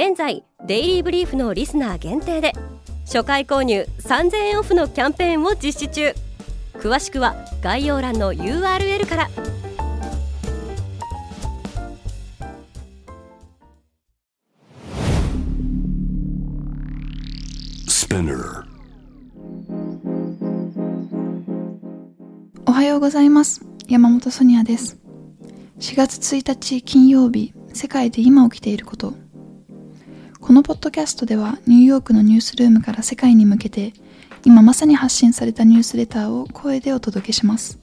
現在デイリーブリーフのリスナー限定で初回購入3000円オフのキャンペーンを実施中。詳しくは概要欄の URL から。おはようございます。山本ソニアです。4月1日金曜日世界で今起きていることこのポッドキャストではニューヨークのニュースルームから世界に向けて今まさに発信されたニュースレターを声でお届けします。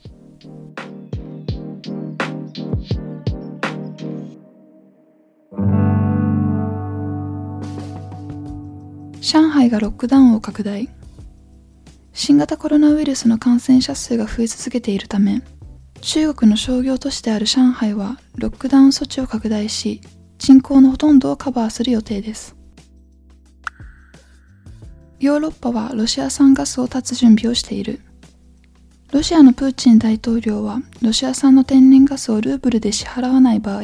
上海がロックダウンを拡大。新型コロナウイルスの感染者数が増え続けているため中国の商業都市である上海はロックダウン措置を拡大し人口のほとんどをカバーする予定です。ヨーロッパはロシア産ガスを断つ準備をしている。ロシアのプーチン大統領はロシア産の天然ガスをルーブルで支払わない場合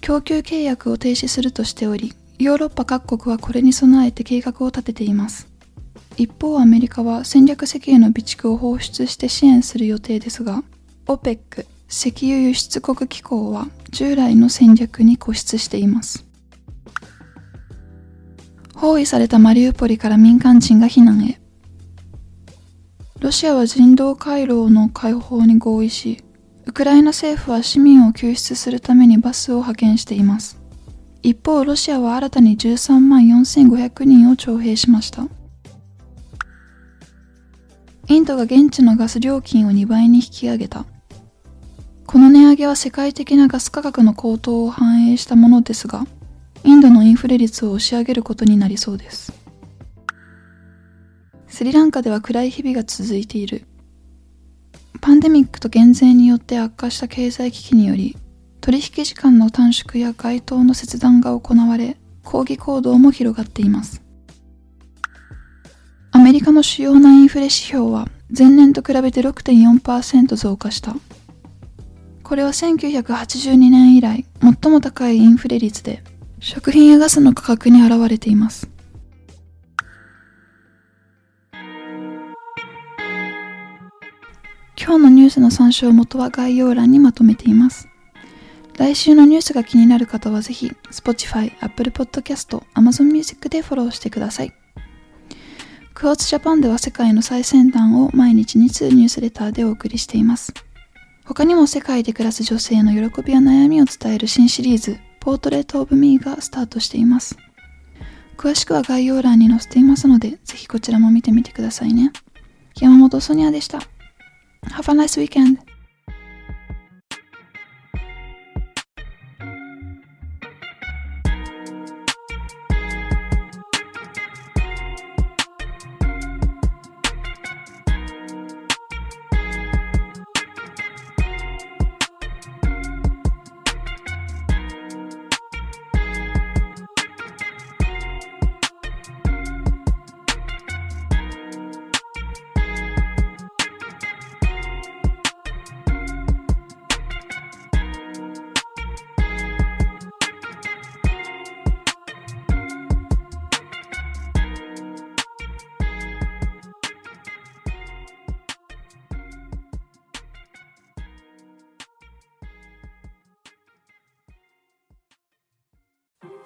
供給契約を停止するとしておりヨーロッパ各国はこれに備えて計画を立てています。一方アメリカは戦略石油の備蓄を放出して支援する予定ですが OPEC 石油輸出国機構は従来の戦略に固執しています。包囲されたマリウポリから民間人が避難へ。ロシアは人道回廊の開放に合意しウクライナ政府は市民を救出するためにバスを派遣しています。一方ロシアは新たに13万4500人を徴兵しました。インドが現地のガス料金を2倍に引き上げた。この値上げは世界的なガス価格の高騰を反映したものですが、インドのインフレ率を押し上げることになりそうです。スリランカでは暗い日々が続いている。パンデミックと減税によって悪化した経済危機により、取引時間の短縮や街頭の切断が行われ、抗議行動も広がっています。アメリカの主要なインフレ指標は前年と比べて6.4%増加した。これは1982年以来最も高いインフレ率で食品やガスの価格に現れています。今日のニュースの参照元は概要欄にまとめています。来週のニュースが気になる方はぜひ Spotify、Apple Podcast、Amazon Music でフォローしてください。クォーツジャパンでは世界の最先端を毎日2通ニュースレターでお送りしています。他にも世界で暮らす女性の喜びや悩みを伝える新シリーズ、ポートレート・オブ・ミーがスタートしています。詳しくは概要欄に載せていますので、ぜひこちらも見てみてくださいね。山本ソニアでした。Have a nice weekend!